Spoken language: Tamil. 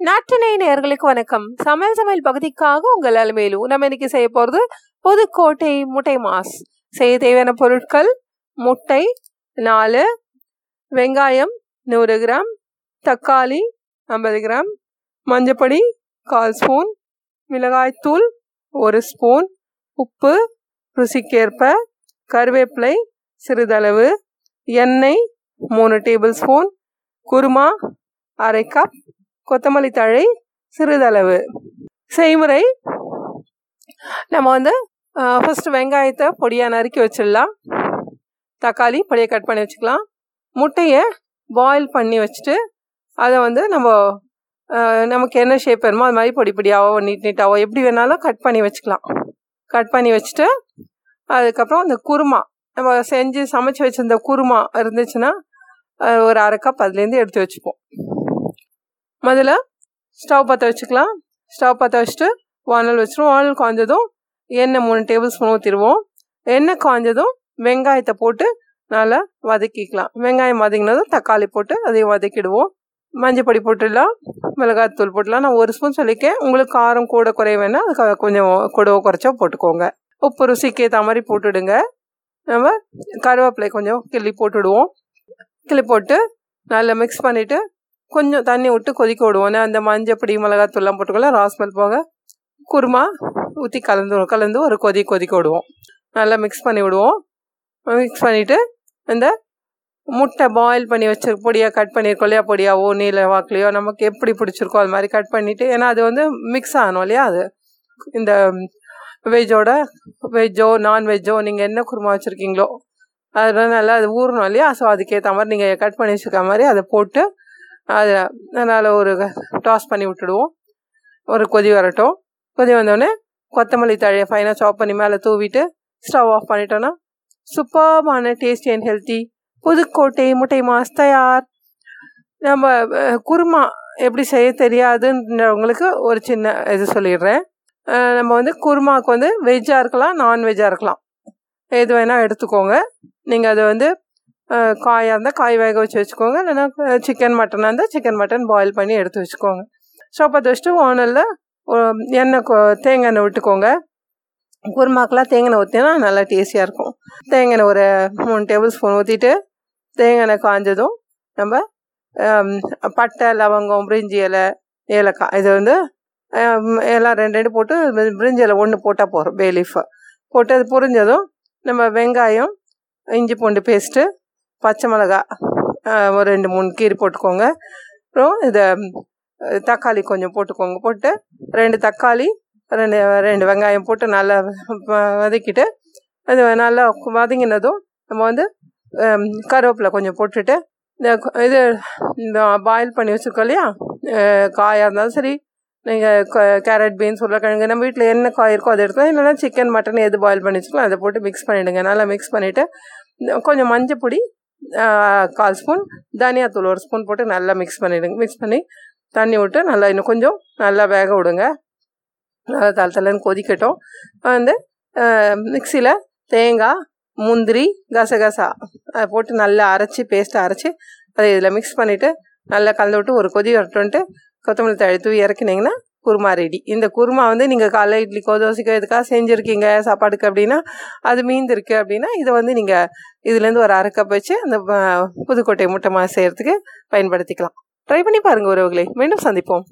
நாட்டினை நேர்களுக்கு வணக்கம். சமையல் சமையல் பகுதிக்காக உங்கள் அலுமையிலும் நம்ம இன்னைக்கு செய்ய போகிறது புதுக்கோட்டை முட்டை மாஸ். செய்ய தேவையான பொருட்கள் முட்டை நாலு வெங்காயம் நூறு கிராம் தக்காளி ஐம்பது கிராம் மஞ்சப்பொடி கால் ஸ்பூன் மிளகாய்த்தூள் ஒரு ஸ்பூன் உப்பு ருசிக்கேற்ப கருவேப்பிலை சிறிதளவு எண்ணெய் மூணு டேபிள் ஸ்பூன் குருமா அரை கப் கொத்தமல்லி தழை சிறிதளவு. செய்முறை. நம்ம வந்து ஃபஸ்ட்டு வெங்காயத்தை பொடியாக நறுக்கி வச்சிடலாம். தக்காளி பொடியை கட் பண்ணி வச்சுக்கலாம். முட்டையை பாயில் பண்ணி வச்சுட்டு அதை வந்து நம்ம நமக்கு என்ன ஷேப் வேணுமோ அது மாதிரி பொடி பொடியாவோ நீட் நீட்டாவோ எப்படி வேணாலும் கட் பண்ணி வச்சுக்கலாம். கட் பண்ணி வச்சுட்டு அதுக்கப்புறம் அந்த குருமா நம்ம செஞ்சு சமைச்சு வச்சுருந்த குருமா இருந்துச்சுன்னா ஒரு அரை கப் அதுலேருந்து எடுத்து வச்சுப்போம். முதல்ல ஸ்டவ் பற்ற வச்சுக்கலாம். ஸ்டவ் பற்ற வச்சுட்டு வானல் வச்சுருவோம். வானல் காய்ஞ்சதும் எண்ணெய் மூணு டேபிள் ஸ்பூன் ஊற்றிடுவோம் எண்ணெய் காய்ஞ்சதும் வெங்காயத்தை போட்டு நல்லா வதக்கிக்கலாம். வெங்காயம் வதங்கினதும் தக்காளி போட்டு அதையும் வதக்கிடுவோம். மஞ்சள் பொடி போட்டுடலாம். மிளகாய்த்தூள் போட்டுடலாம். நான் ஒரு ஸ்பூன் சொல்லிக்கேன் உங்களுக்கு காரம் கூட குறைய வேணால் அதுக்கு கொஞ்சம் கூடவோ குறைச்சோ போட்டுக்கோங்க. உப்பு ருசிக்கு ஏற்ற மாதிரி போட்டுடுங்க. நம்ம கருவேப்பிலை கொஞ்சம் கிள்ளி போட்டுடுவோம். கிள்ளி போட்டு நல்லா மிக்ஸ் பண்ணிவிட்டு கொஞ்சம் தண்ணி விட்டு கொதிக்க விடுவோம். அந்த மஞ்சப்பொடி மிளகாத்தூள்லாம் போட்டுக்கலாம் ராஸ்மல் போக குருமா ஊற்றி கலந்து கலந்து ஒரு கொதி கொதிக்க விடுவோம். நல்லா மிக்ஸ் பண்ணி விடுவோம். மிக்ஸ் பண்ணிவிட்டு இந்த முட்டை பாயில் பண்ணி வச்சிருக்க பொடியாக கட் பண்ணியிருக்கோம் இல்லையா? பொடியாவோ நீல வாக்குலையோ நமக்கு எப்படி பிடிச்சிருக்கோ அது மாதிரி கட் பண்ணிவிட்டு ஏன்னா அது வந்து மிக்ஸ் ஆகணும் இல்லையா? அது இந்த வெஜ்ஜோட வெஜ்ஜோ நான்வெஜ்ஜோ நீங்கள் என்ன குருமா வச்சுருக்கீங்களோ அதெல்லாம் நல்லா அது ஊறணும் இல்லையா? ஸோ அதுக்கேற்ற மாதிரி நீங்கள் கட் பண்ணி வச்சுருக்க மாதிரி அதை போட்டு அதை அதனால் ஒரு டாஸ் பண்ணி விட்டுடுவோம். ஒரு கொதி வரட்டும். கொதி வந்தோடனே கொத்தமல்லி தழையை ஃபைனாக சாப் பண்ணி மேலே தூவிட்டு ஸ்டவ் ஆஃப் பண்ணிட்டோன்னா சூப்பர்பான டேஸ்டி அண்ட் ஹெல்த்தி புதுக்கோட்டை முட்டை மாஸ் தயார். நம்ம குருமா எப்படி செய்ய தெரியாதுன்றவங்களுக்கு ஒரு சின்ன இது சொல்லிடுறேன். நம்ம வந்து குருமாவுக்கு வந்து வெஜ்ஜாக இருக்கலாம் நான்வெஜ்ஜாக இருக்கலாம். எது வேணால் எடுத்துக்கோங்க. நீங்கள் அதை வந்து காயாக இருந்தால் காய் வேக வச்சு வச்சுக்கோங்க. இல்லைன்னா சிக்கன் மட்டனாக இருந்தால் சிக்கன் மட்டன் பாயில் பண்ணி எடுத்து வச்சுக்கோங்க. ஸ்டவ் வச்சுட்டு ஓனலில் எண்ணெய் தேங்காய் எண்ணெய் விட்டுக்கோங்க. குருமாக்கெலாம் தேங்காய் ஊற்றினா நல்லா டேஸ்டியாக இருக்கும். தேங்காய் எண்ணெய் ஒரு மூணு டேபிள் ஸ்பூன் ஊற்றிட்டு தேங்காய் எண்ணெய் காஞ்சதும் நம்ம பட்டை லவங்கம் பிரிஞ்சி இலை ஏலக்காய் இது வந்து எல்லாம் ரெண்டு ரெண்டு போட்டு பிரிஞ்சி இலை ஒன்று போட்டால் போகிறோம் பேலீஃபை போட்டு அது புரிஞ்சதும் நம்ம வெங்காயம் இஞ்சி பூண்டு பேஸ்ட்டு பச்சை மிளகா ஒரு ரெண்டு மூணு கீரி போட்டுக்கோங்க. அப்புறம் இதை தக்காளி கொஞ்சம் போட்டுக்கோங்க. போட்டு ரெண்டு தக்காளி ரெண்டு ரெண்டு வெங்காயம் போட்டு நல்லா வதக்கிட்டு அது நல்லா வதங்கினதும் நம்ம வந்து கருவேப்பிலை கொஞ்சம் போட்டுட்டு இந்த இது இந்த பாயில் பண்ணி வச்சுருக்கோம் இல்லையா? காயாக இருந்தாலும் சரி நீங்கள் கேரட் பீன்ஸ் உருளைக்கிழங்கு நம்ம வீட்டில் என்ன காய் இருக்கோ அதை எடுத்துக்கலாம். இல்லைனா சிக்கன் மட்டன் எது பாயில் பண்ணி வச்சுக்கலாம் அதை போட்டு மிக்ஸ் பண்ணிவிடுங்க நல்லா மிக்ஸ் பண்ணிவிட்டு கொஞ்சம் மஞ்சள் பொடி கால் ஸ்பூன் தனியாத்தூள் ஒரு ஸ்பூன் போட்டு நல்லா மிக்ஸ் பண்ணிவிடுங்க மிக்ஸ் பண்ணி தண்ணி விட்டு நல்லா இன்னும் கொஞ்சம் நல்லா வேக விடுங்க. நல்லா தலை தலைன்னு கொதிக்கட்டும். வந்து மிக்சியில் தேங்காய் முந்திரி கசகசா அதை போட்டு நல்லா அரைச்சி பேஸ்ட்டை அரைச்சி அதை இதில் மிக்ஸ் பண்ணிவிட்டு நல்லா கலந்து விட்டு ஒரு கொதி வரட்டுன்ட்டு கொத்தமல்லி தழை தூவி இறக்கினீங்கன்னா குருமா ரெடி இந்த குருமா வந்து நீங்கள் காலை இட்லிக்கோ தோசைக்கோ எதுக்காக செஞ்சுருக்கீங்க சாப்பாடுக்கு அப்படின்னா அது மீந்திருக்கு அப்படின்னா இதை வந்து நீங்கள் இதுலேருந்து ஒரு அரை கப் வச்சு அந்த புதுக்கோட்டை முட்டை செய்கிறதுக்கு பயன்படுத்திக்கலாம். ட்ரை பண்ணி பாருங்கள் உறவுகளை. மீண்டும் சந்திப்போம்.